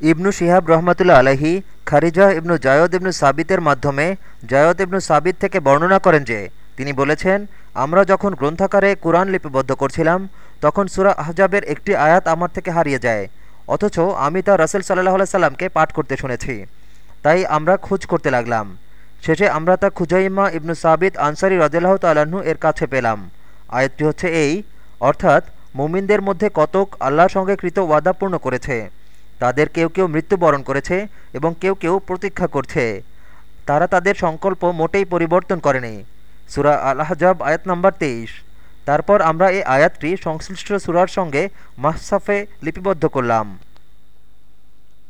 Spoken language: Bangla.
ইবনু শিহাব রহমতুল্লা আলহি খারিজা ইবনু জায়দ ইবনু সাবিতের মাধ্যমে জায়দ ইবনু সাবিত থেকে বর্ণনা করেন যে, তিনি বলেছেন, আমরা যখন গ্রন্থাকারে কুরআন লিপিবদ্ধ করছিলাম, তখন সুরা আহজাবের একটি আয়াত আমার থেকে হারিয়ে যায়, অথচ আমি তা রসুল সাল্লাহ সাল্লামকে পাঠ করতে শুনেছি। তাই আমরা খোঁজ করতে লাগলাম। শেষে আমরা তা খুজাইমা ইবনু সাবিত আনসারি রদিল্লাহ তাল্লাহ্ন এর কাছে পেলাম। আয়াতটি হচ্ছে এই, অর্থাৎ, মুমিনদের মধ্যে কতক আল্লাহর সঙ্গে কৃত ওয়াদা পূর্ণ করেছে। তাদের কেউ কেউ মৃত্যুবরণ করেছে এবং কেউ কেউ প্রতীক্ষা করছে। তারা তাদের সংকল্প মোটেই পরিবর্তন করেনি। সুরা আল আহজাব আয়াত নম্বর তেইশ। তারপর আমরা এই আয়াতটি সংশ্লিষ্ট সুরার সঙ্গে মাহসাফে লিপিবদ্ধ করলাম।